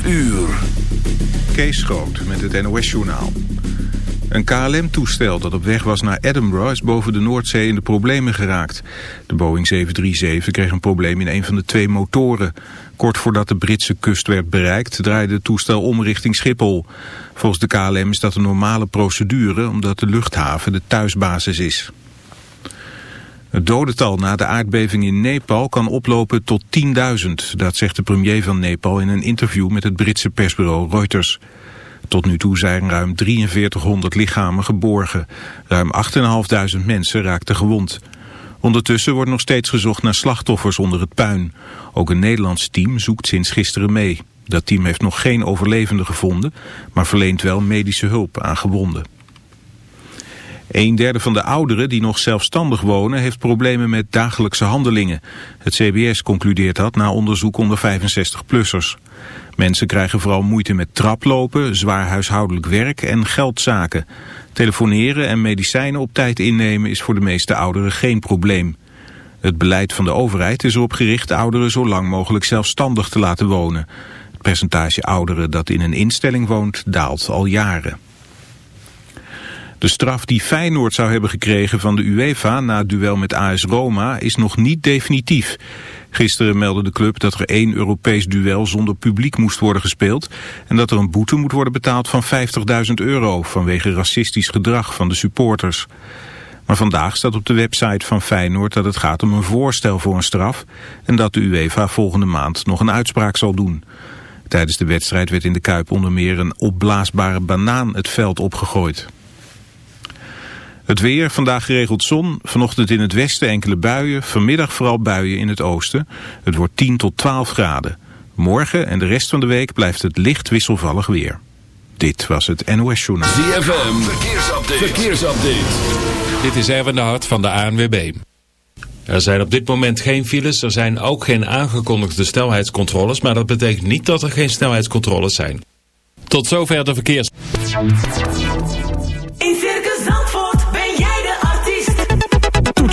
12 uur. Kees Groot met het NOS-journaal. Een KLM-toestel dat op weg was naar Edinburgh is boven de Noordzee in de problemen geraakt. De Boeing 737 kreeg een probleem in een van de twee motoren. Kort voordat de Britse kust werd bereikt draaide het toestel om richting Schiphol. Volgens de KLM is dat een normale procedure omdat de luchthaven de thuisbasis is. Het dodental na de aardbeving in Nepal kan oplopen tot 10.000. Dat zegt de premier van Nepal in een interview met het Britse persbureau Reuters. Tot nu toe zijn ruim 4300 lichamen geborgen. Ruim 8.500 mensen raakten gewond. Ondertussen wordt nog steeds gezocht naar slachtoffers onder het puin. Ook een Nederlands team zoekt sinds gisteren mee. Dat team heeft nog geen overlevenden gevonden, maar verleent wel medische hulp aan gewonden. Een derde van de ouderen die nog zelfstandig wonen heeft problemen met dagelijkse handelingen. Het CBS concludeert dat na onderzoek onder 65-plussers. Mensen krijgen vooral moeite met traplopen, zwaar huishoudelijk werk en geldzaken. Telefoneren en medicijnen op tijd innemen is voor de meeste ouderen geen probleem. Het beleid van de overheid is erop gericht ouderen zo lang mogelijk zelfstandig te laten wonen. Het percentage ouderen dat in een instelling woont daalt al jaren. De straf die Feyenoord zou hebben gekregen van de UEFA na het duel met AS Roma is nog niet definitief. Gisteren meldde de club dat er één Europees duel zonder publiek moest worden gespeeld... en dat er een boete moet worden betaald van 50.000 euro... vanwege racistisch gedrag van de supporters. Maar vandaag staat op de website van Feyenoord dat het gaat om een voorstel voor een straf... en dat de UEFA volgende maand nog een uitspraak zal doen. Tijdens de wedstrijd werd in de Kuip onder meer een opblaasbare banaan het veld opgegooid. Het weer, vandaag geregeld zon, vanochtend in het westen enkele buien, vanmiddag vooral buien in het oosten. Het wordt 10 tot 12 graden. Morgen en de rest van de week blijft het licht wisselvallig weer. Dit was het NOS Journaal. ZFM, verkeersupdate. verkeersupdate. Dit is Erwin de Hart van de ANWB. Er zijn op dit moment geen files, er zijn ook geen aangekondigde snelheidscontroles, maar dat betekent niet dat er geen snelheidscontroles zijn. Tot zover de verkeers.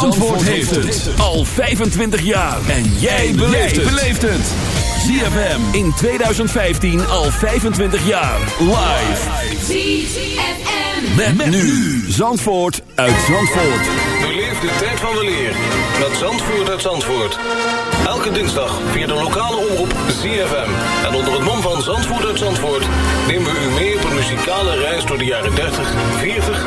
Zandvoort heeft het al 25 jaar. En jij beleeft het. ZFM in 2015 al 25 jaar. Live. ZFM. Met, met nu Zandvoort uit Zandvoort. Beleef de tijd van de leer met Zandvoort uit Zandvoort. Elke dinsdag via de lokale omroep ZFM. En onder het mom van Zandvoort uit Zandvoort... nemen we u mee op een muzikale reis door de jaren 30, 40,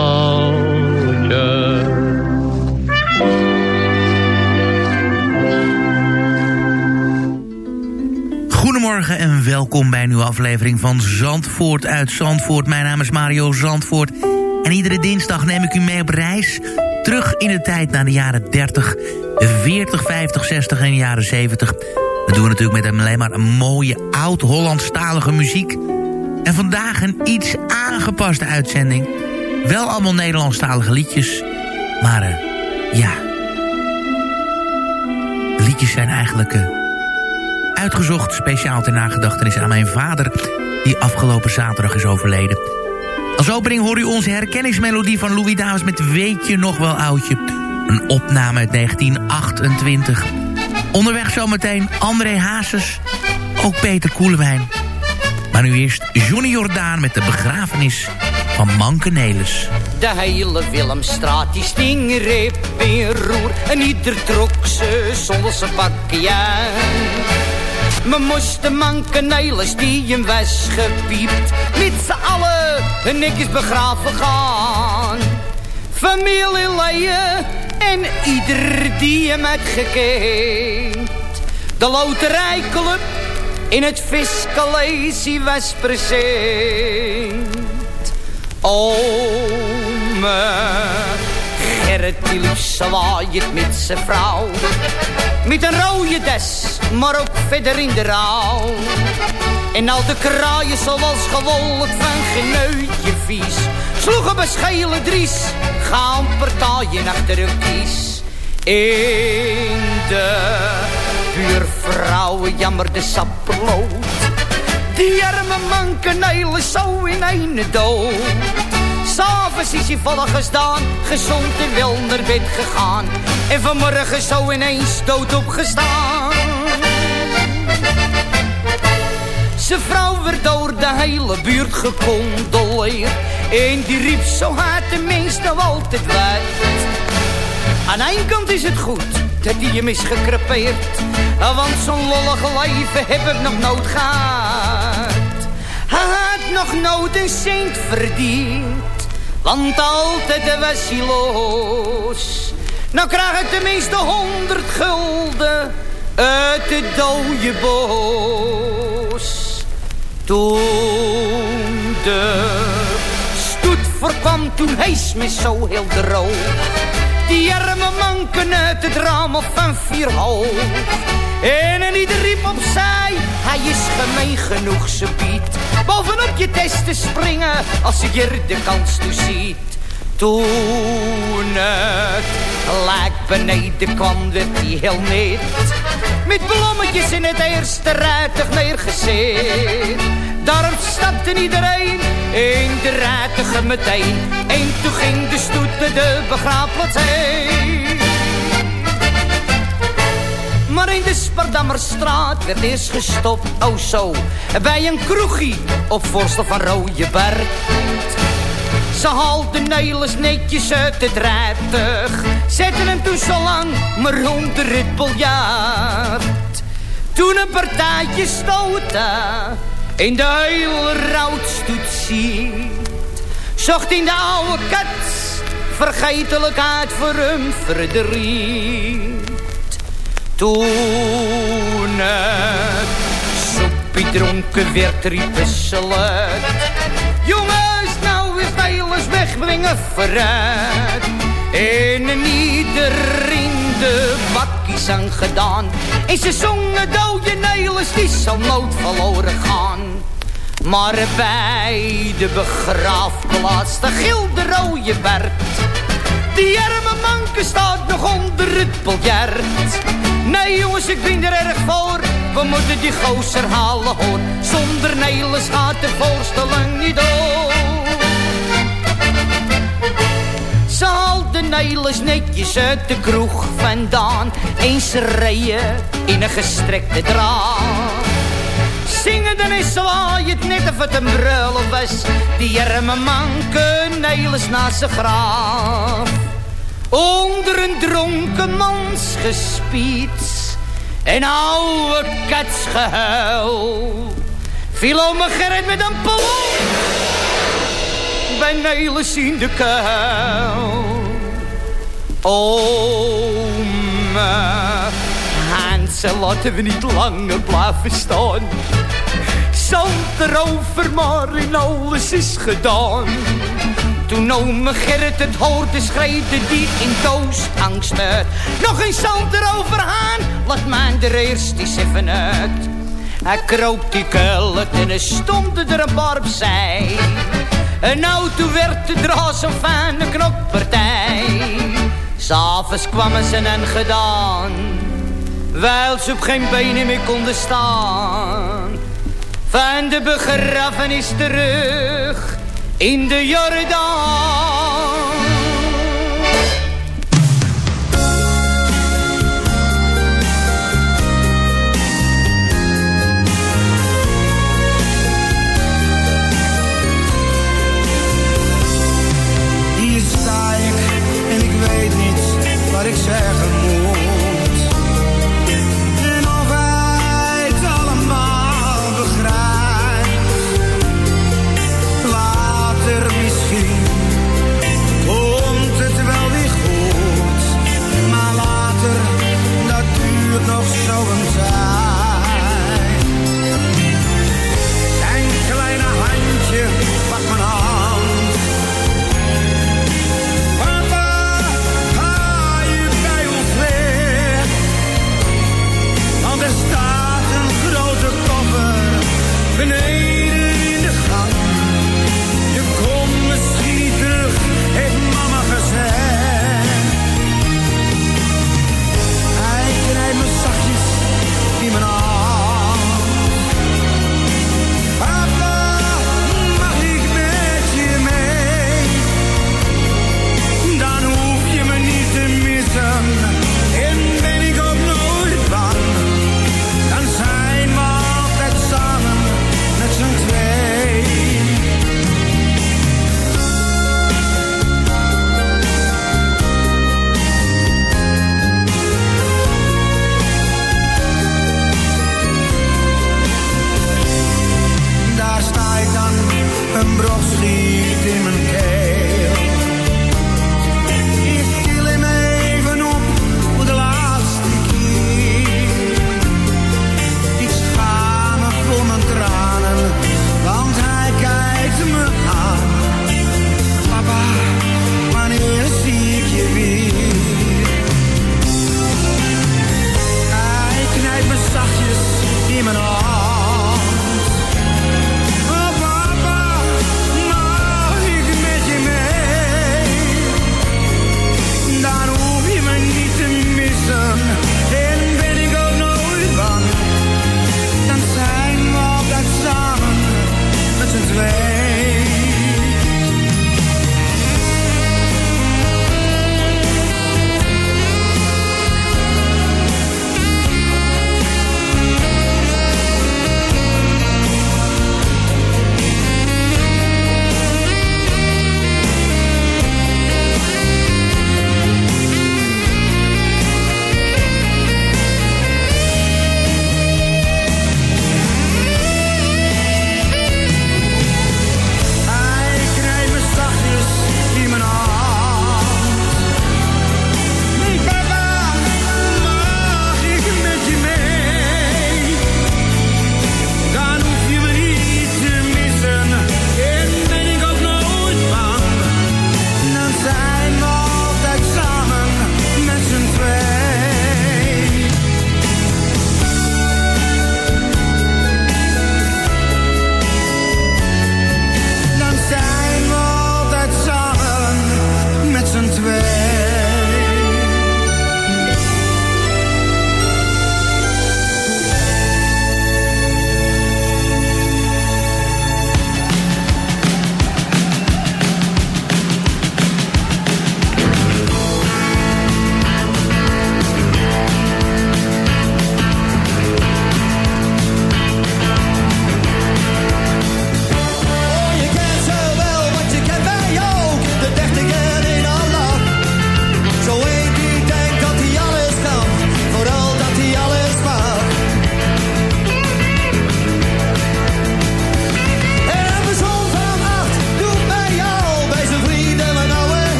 Goedemorgen en welkom bij een nieuwe aflevering van Zandvoort uit Zandvoort. Mijn naam is Mario Zandvoort en iedere dinsdag neem ik u mee op reis... terug in de tijd naar de jaren 30, 40, 50, 60 en de jaren 70. Dat doen we natuurlijk met alleen maar een mooie oud-Hollandstalige muziek. En vandaag een iets aangepaste uitzending. Wel allemaal Nederlandstalige liedjes, maar eh, ja... Liedjes zijn eigenlijk... eh, uitgezocht speciaal ter nagedachtenis aan mijn vader... die afgelopen zaterdag is overleden. Als opening hoor u onze herkenningsmelodie van Louis Davis met Weet je nog wel oudje? Een opname uit 1928. Onderweg zometeen André Hazes, ook Peter Koelewijn. Maar nu eerst Johnny Jordaan met de begrafenis van Manke Nelis. De hele Willemstraat die sting reep in roer. En ieder trok ze zonder zijn aan. We moesten mankenelis die hem was gepiept. Met z'n allen en netjes begraven gaan. Familieleden en ieder die hem had gekend. De loterijclub in het Fiscalesie was present. Ome Gerrit die liep zwaaiend met zijn vrouw. Met een rode des, maar ook verder in de rouw. En al de kraaien zoals gewoonlijk van geneutje vies. Sloegen beschelen dries, gaan partijen achter een kies. In de buurvrouwen jammerde sapperlood. Die arme mankeneel is zo in een dood. S'avonds is hij volle gestaan, gezond en wel naar bed gegaan. En vanmorgen zo ineens dood opgestaan. Zijn vrouw werd door de hele buurt gecondoleerd. En die riep zo hard de meeste altijd wijd. Aan één kant is het goed, dat die hem is gekrepeerd. Want zo'n lollig leven heb ik nog nooit gehad. Hij had nog nooit een cent verdiend. Want altijd was hij los. Nou krijg ik tenminste honderd gulden uit het dode bos. Toen de stoet voorkwam, toen hees me zo heel droog. Die arme manken uit het raam op van vier hoog. En een ieder riep opzij, hij is gemeen genoeg, ze biedt. Bovenop je test te springen, als je er de kans toe ziet. Toen het lijk beneden kwam, werd hij heel net. Met blommetjes in het eerste rijtuig neergezet. Daarop stapte iedereen in de rijtuigen meteen. En toen ging de stoet de begraafplaats heen. Maar in de Spardammerstraat werd eerst gestopt, oh zo, bij een kroegie op voorstel van Rooieberg. Ze haalden Nelis netjes uit het rijtuig, zetten hem toen zo lang maar onder het biljart. Toen een partijtje stoten in de hele routstoet ziet, zocht in de oude kat vergetelijkheid voor hem verdriet. Toen het soepie dronken werd, riepen ze Wegbrengen vooruit. In de bakkies aan gedaan. En ze zongen dode Nelis, die zal nooit verloren gaan. Maar bij de begraafplaats, de gilde rode Bert. Die arme manke staat nog onder het biljart. Nee jongens, ik ben er erg voor. We moeten die gozer halen hoor. Zonder Nelis gaat de voorstelling niet door. Ze haalden Nelis netjes uit de kroeg vandaan. Eens rijden in een gestrekte draad. Zingen dan is net of het een brullen was. Die arme manke Nelis naast zijn graaf. Onder een dronken mans gespiet. En oude katsgehuil. Viel om Gerrit met een pol. Bij Nelis in de kuil. Ome Hansel, laten we niet langer blijven staan. Zand erover, maar in alles is gedaan. Toen ome Gerrit het hoorde, schreeuwde die in doosangst uit. Nog een zand erover aan, laat mij er eerst eens even uit. Hij kroop die kullet en er stonden er een paar opzij. En auto werd de draad zo fijne knoppartij. S'avonds kwamen ze en gedaan, wijl ze op geen benen meer konden staan. Van de begrafenis terug in de Jordaan. Een brok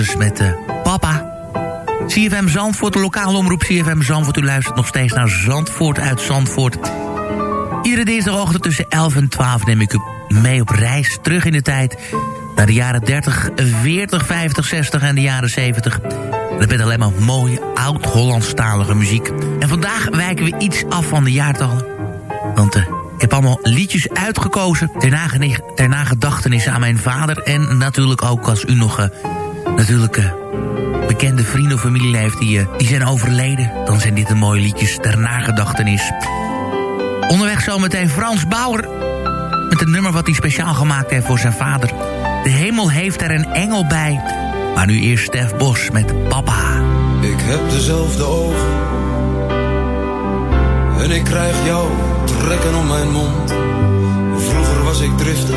Met eh, Papa. CFM Zandvoort, de lokale omroep CFM Zandvoort. U luistert nog steeds naar Zandvoort uit Zandvoort. Iedere dinsdagochtend tussen 11 en 12 neem ik u mee op reis terug in de tijd... naar de jaren 30, 40, 50, 60 en de jaren 70. Dat bent alleen maar mooie, oud-Hollandstalige muziek. En vandaag wijken we iets af van de jaartallen. Want uh, ik heb allemaal liedjes uitgekozen... ter, nage ter nagedachtenis aan mijn vader... en natuurlijk ook als u nog... Uh, natuurlijk... Bekende vrienden of familie heeft die, die zijn overleden... dan zijn dit de mooie liedjes ter nagedachtenis. Onderweg zometeen Frans Bauer... met een nummer wat hij speciaal gemaakt heeft voor zijn vader. De hemel heeft er een engel bij... Maar nu eerst Stef Bos met Papa. Ik heb dezelfde ogen. En ik krijg jou trekken om mijn mond. Vroeger was ik driftig.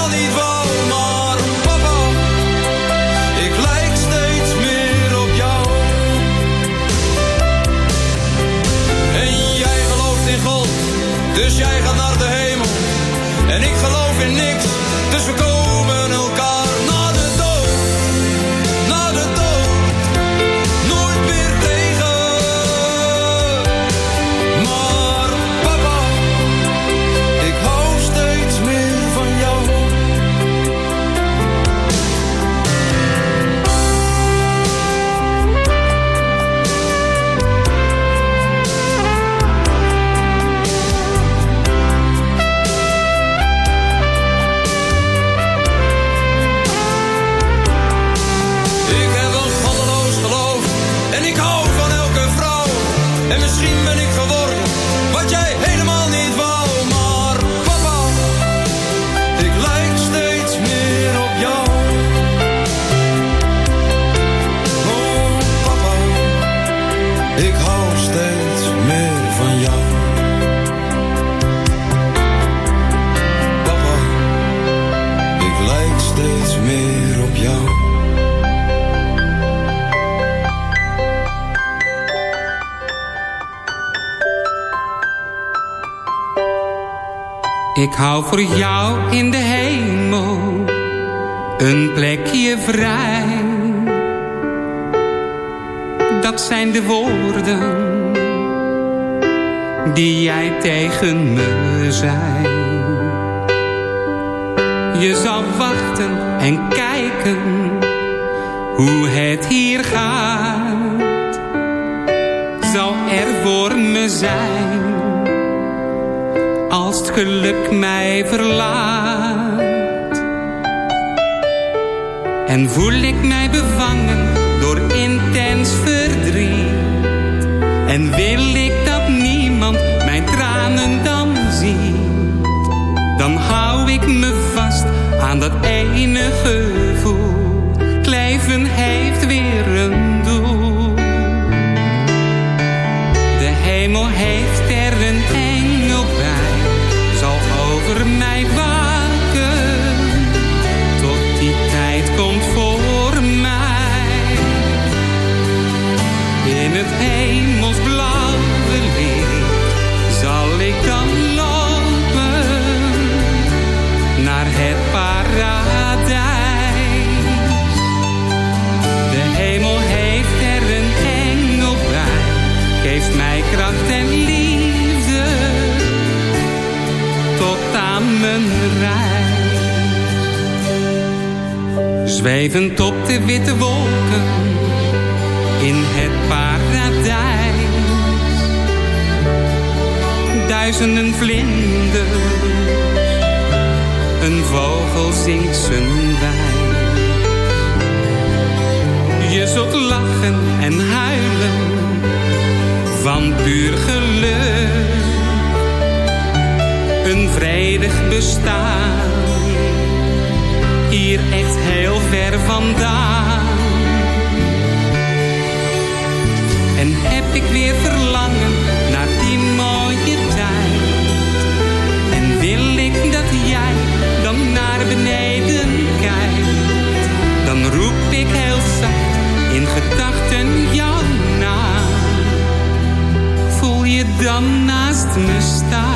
En ik geloof in niks, dus we voor jou in de hemel een plekje vrij. Dat zijn de woorden die jij tegen me zei. Je zal wachten en kijken hoe het hier gaat. Zal er voor me zijn geluk mij verlaat. En voel ik mij bevangen door intens verdriet. En wil ik dat niemand mijn tranen dan ziet. Dan hou ik me vast aan dat ene Zwevend op de witte wolken in het paradijs. Duizenden vlinders, een vogel zingt zijn wijs. Je zult lachen en huilen van puur geluk. Een vredig bestaan ver vandaan. En heb ik weer verlangen naar die mooie tijd. En wil ik dat jij dan naar beneden kijkt. Dan roep ik heel zacht in gedachten jou na. Voel je dan naast me staan.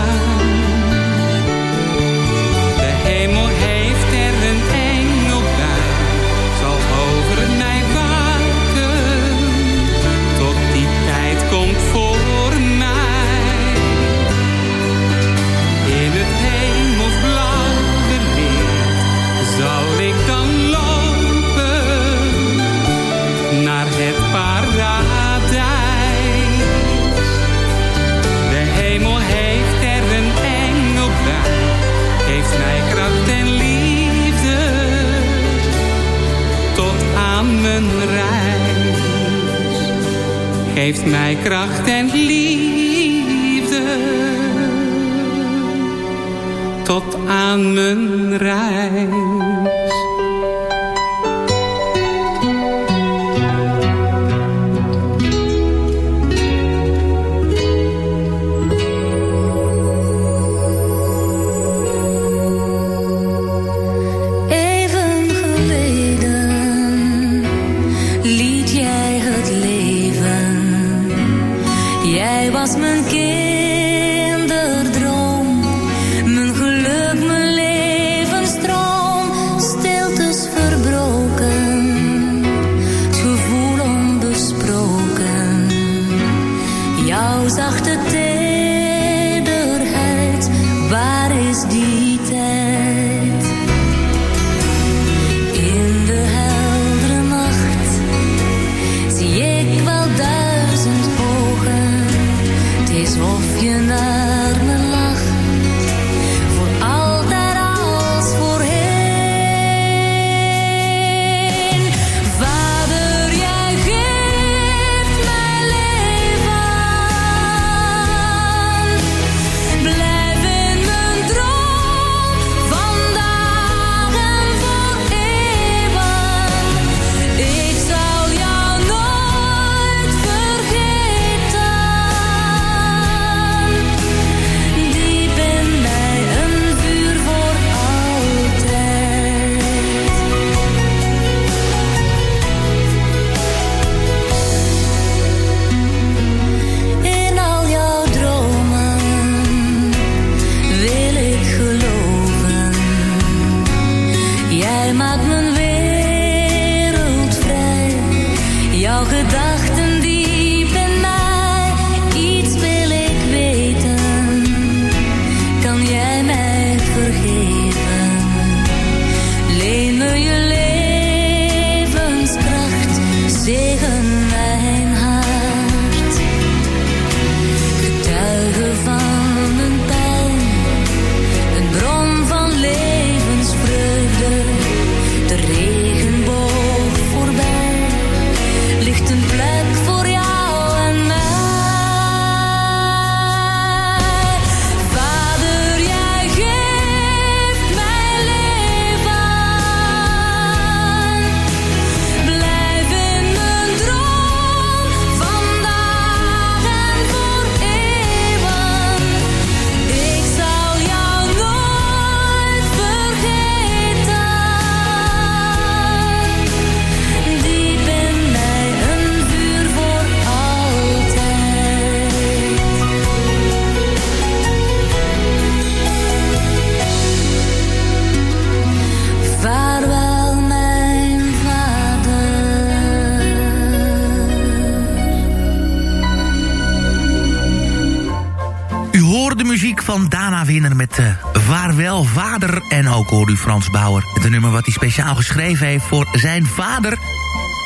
Met uh, Vaarwel Vader. En ook hoorde u Frans Bauer. Het nummer wat hij speciaal geschreven heeft voor zijn vader.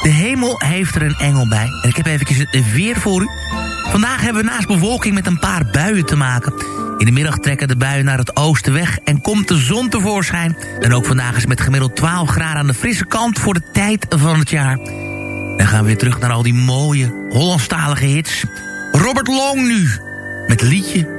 De hemel heeft er een engel bij. En ik heb eventjes het weer voor u. Vandaag hebben we naast bewolking met een paar buien te maken. In de middag trekken de buien naar het oosten weg en komt de zon tevoorschijn. En ook vandaag is met gemiddeld 12 graden aan de frisse kant voor de tijd van het jaar. Dan gaan we weer terug naar al die mooie Hollandstalige hits. Robert Long nu, met liedje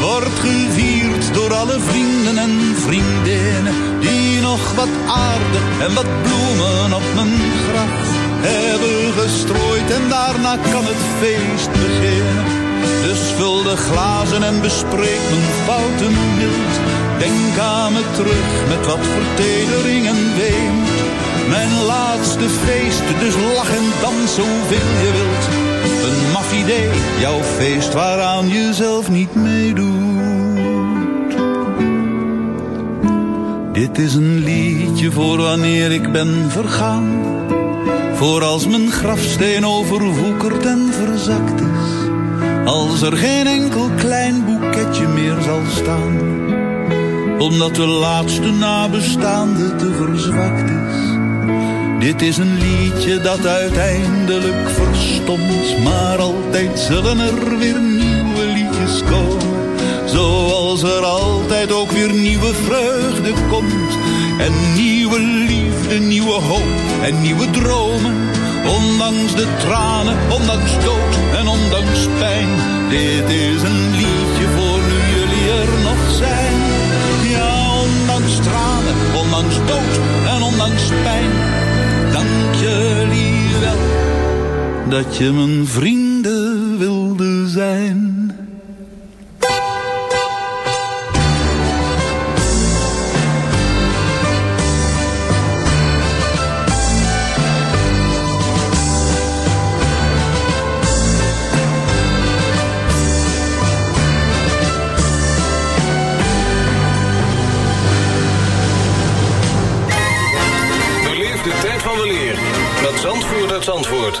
wordt gevierd door alle vrienden en vriendinnen die nog wat aarde en wat bloemen op mijn graf hebben gestrooid en daarna kan het feest beginnen. Dus vul de glazen en bespreek mijn fouten mild. Denk aan me terug met wat vertedering en weemoed. Mijn laatste feest, dus lach en dans zoveel je wilt. Een maf idee, jouw feest waaraan je zelf niet meedoet. Dit is een liedje voor wanneer ik ben vergaan. Voor als mijn grafsteen overwoekerd en verzakt is. Als er geen enkel klein boeketje meer zal staan. Omdat de laatste nabestaande te verzwakt is. Dit is een liedje dat uiteindelijk verstomt. Maar altijd zullen er weer nieuwe liedjes komen. Zoals er altijd ook weer nieuwe vreugde komt. En nieuwe liefde, nieuwe hoop en nieuwe dromen. Ondanks de tranen, ondanks dood en ondanks pijn. Dit is een liedje voor nu jullie er nog zijn. Ja, ondanks tranen, ondanks dood en ondanks pijn. Dat je mijn vrienden wilde zijn. Zandvoort uit Zandvoort.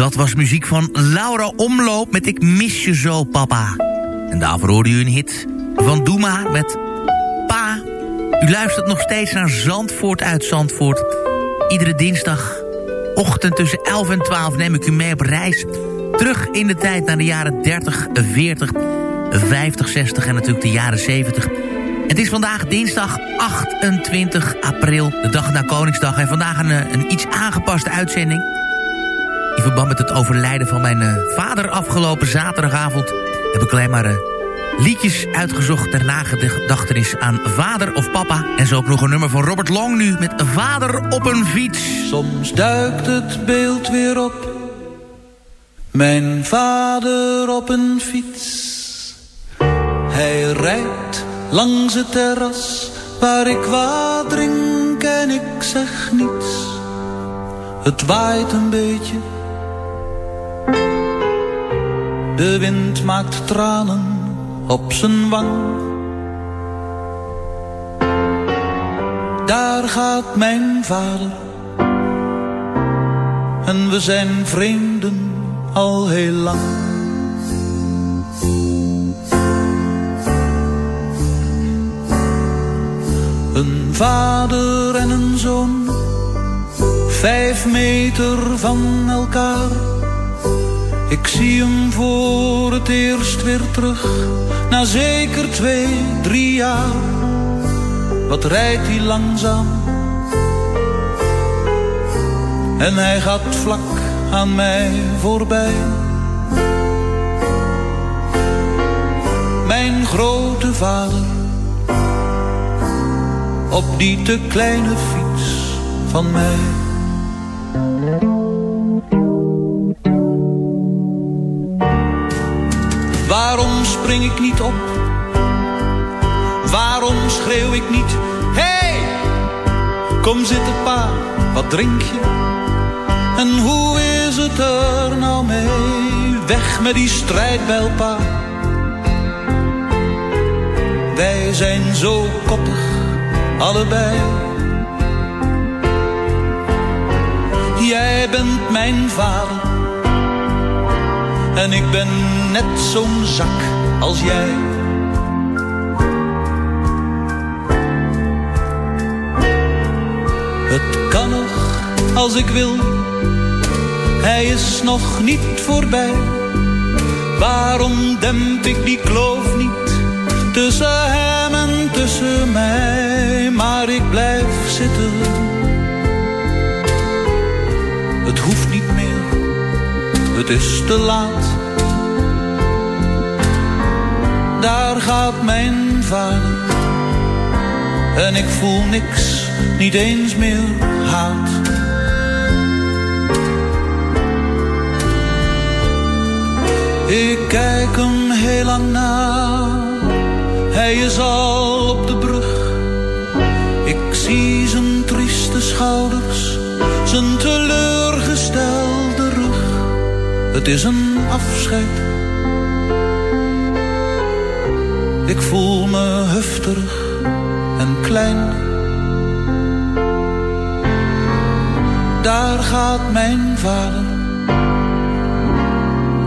Dat was muziek van Laura Omloop met Ik mis je zo, papa. En daarvoor hoorde u een hit van Doema met Pa. U luistert nog steeds naar Zandvoort uit Zandvoort. Iedere dinsdagochtend tussen 11 en 12 neem ik u mee op reis. Terug in de tijd naar de jaren 30, 40, 50, 60 en natuurlijk de jaren 70. Het is vandaag dinsdag 28 april, de dag na Koningsdag. En vandaag een, eh, een iets aangepaste uitzending. In verband met het overlijden van mijn eh, vader afgelopen zaterdagavond... heb ik alleen maar eh, liedjes uitgezocht ter nagedachtenis aan vader of papa. En zo ook nog een nummer van Robert Long nu met Vader op een fiets. Soms duikt het beeld weer op. Mijn vader op een fiets. Hij rijdt langs het terras waar ik wat drink en ik zeg niets. Het waait een beetje. De wind maakt tranen op zijn wang. Daar gaat mijn vader. En we zijn vreemden al heel lang. Een vader en een zoon, vijf meter van elkaar. Ik zie hem voor het eerst weer terug, na zeker twee, drie jaar. Wat rijdt hij langzaam? En hij gaat vlak aan mij voorbij. Mijn grote vader, op die te kleine fiets van mij. Spring ik niet op? Waarom schreeuw ik niet? Hey, kom zitten pa, wat drink je? En hoe is het er nou mee? Weg met die strijd bij pa. Wij zijn zo koppig, allebei. Jij bent mijn vader. En ik ben net zo'n zak als jij. Het kan nog als ik wil. Hij is nog niet voorbij. Waarom demp ik die kloof niet tussen hem en tussen mij? Maar ik blijf zitten. Het hoeft niet meer, het is te laat. Daar gaat mijn vader. En ik voel niks, niet eens meer haat. Ik kijk hem heel lang na. Hij is al op de brug. Ik zie zijn trieste schouders, zijn teleurgestelde rug. Het is een afscheid. Ik voel me heftig en klein. Daar gaat mijn vader,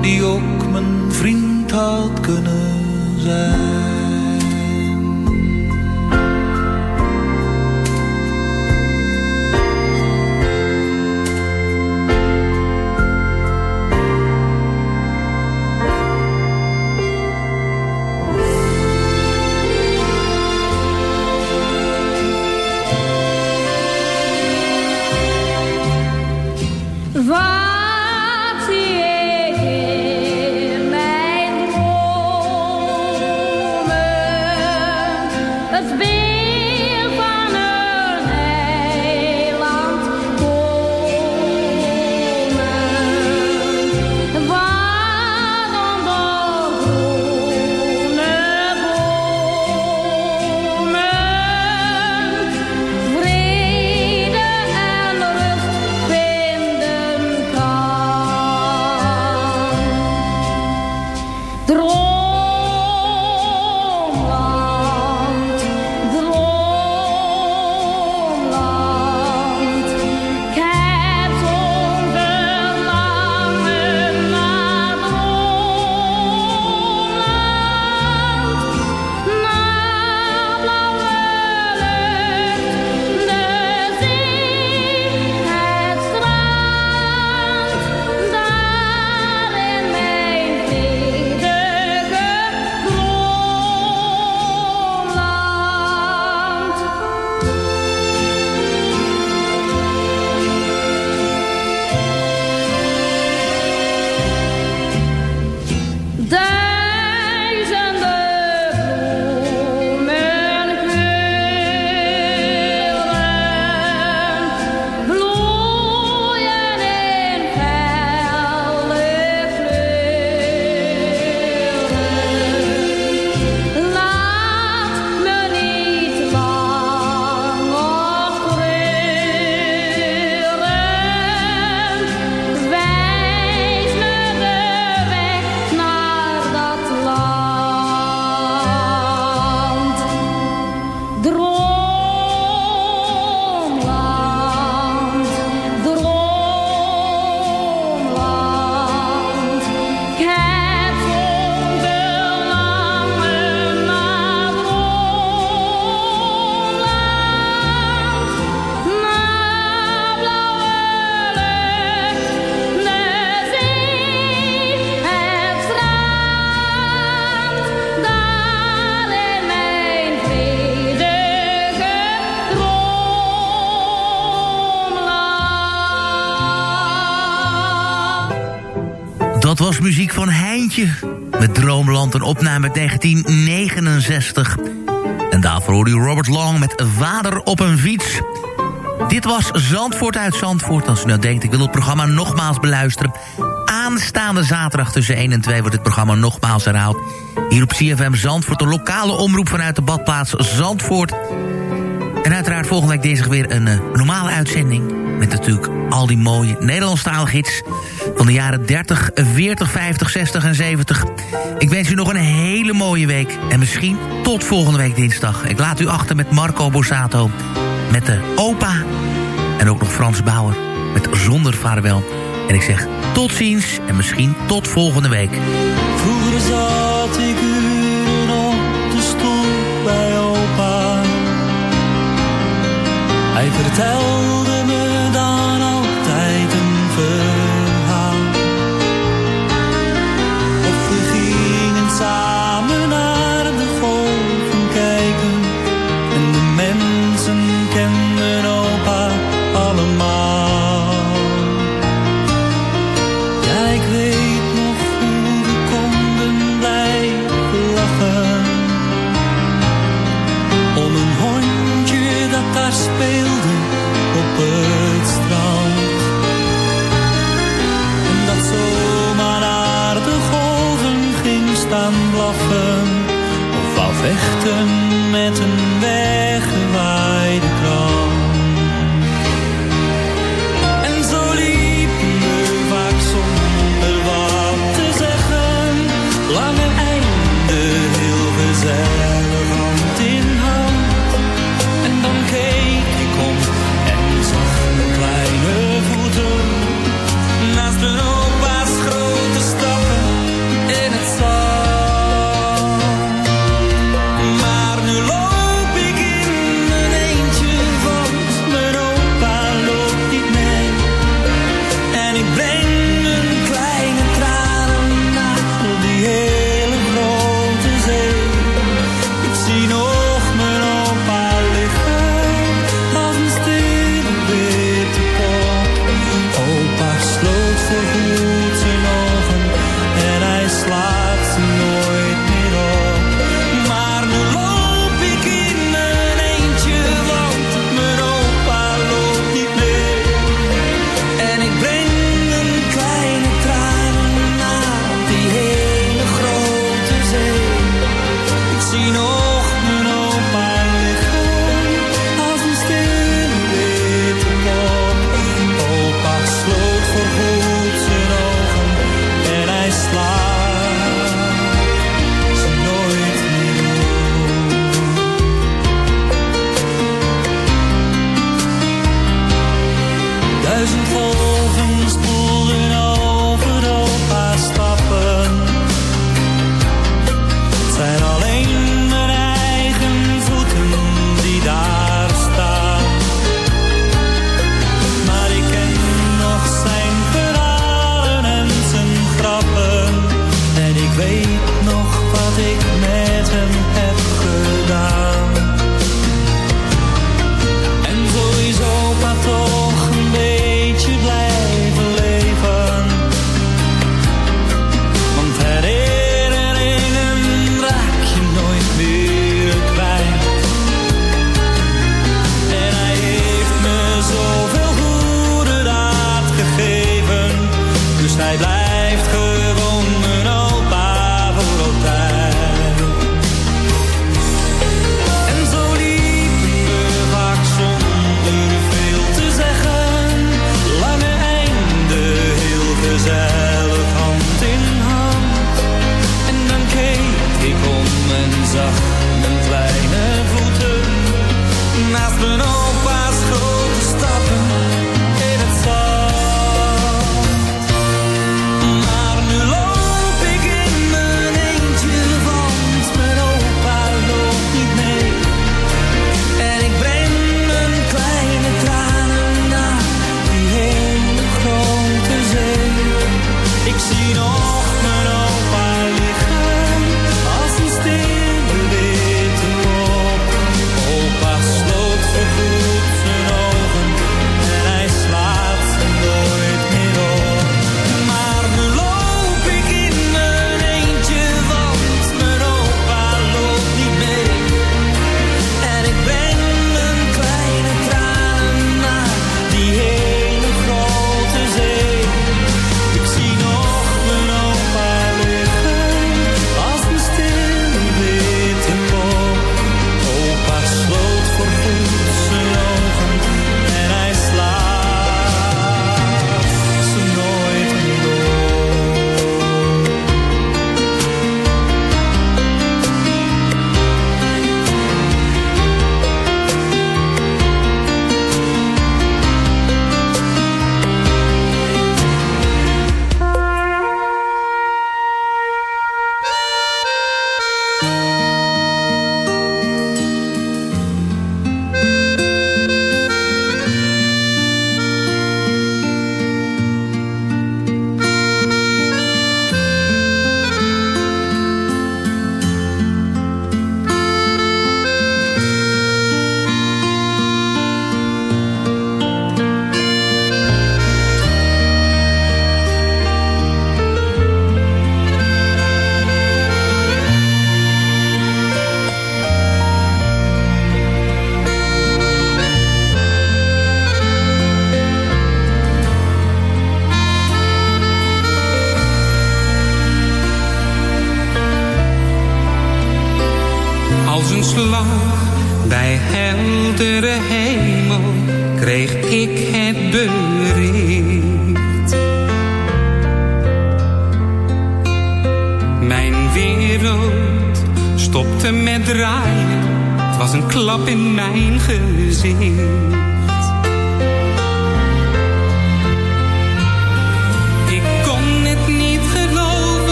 die ook mijn vriend had kunnen zijn. Een opname uit 1969. En daarvoor hoorde u Robert Long met Vader op een fiets. Dit was Zandvoort uit Zandvoort. Als u nou denkt, ik wil het programma nogmaals beluisteren... aanstaande zaterdag tussen 1 en 2 wordt het programma nogmaals herhaald. Hier op CFM Zandvoort, de lokale omroep vanuit de badplaats Zandvoort. En uiteraard volgende week deze weer een eh, normale uitzending... met natuurlijk al die mooie Nederlandstalige hits... van de jaren 30, 40, 50, 60 en 70. Ik wens u nog een hele mooie week. En misschien tot volgende week dinsdag. Ik laat u achter met Marco Borsato. Met de opa. En ook nog Frans Bauer. Met Zonder Vaarwel. En ik zeg tot ziens en misschien tot volgende week. Vroeger zat ik u op de stoel bij opa. Hij vertelde wachten.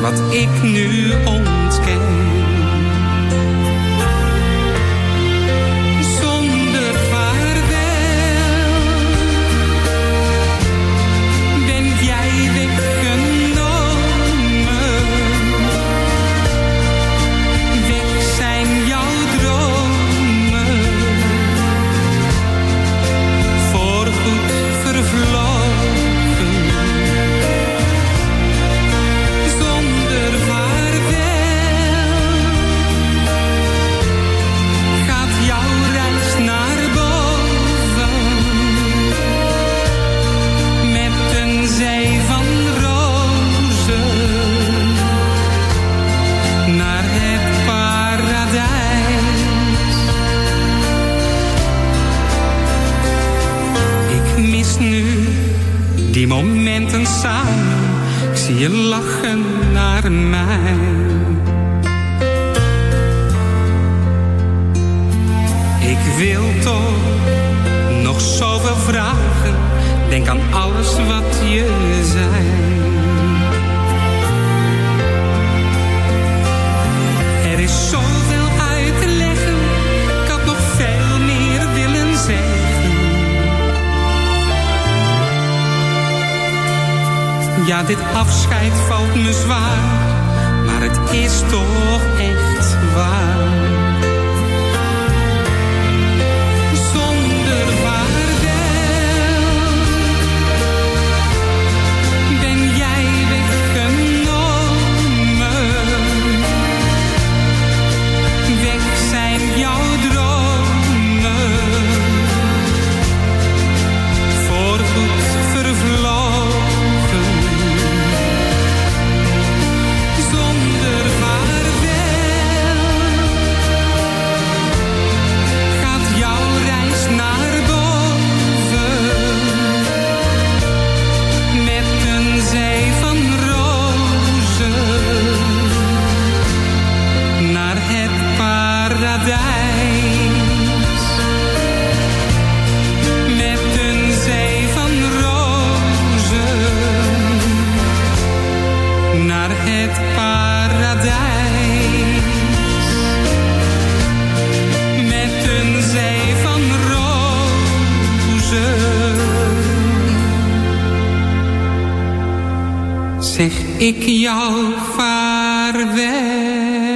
Wat ik nu ontken. Momenten samen. Ik zie je lachen naar mij. Ik wil toch nog zoveel vragen. Denk aan alles wat je Dit afscheid valt me zwaar. Maar het is toch Zeg ik jou vaarwel.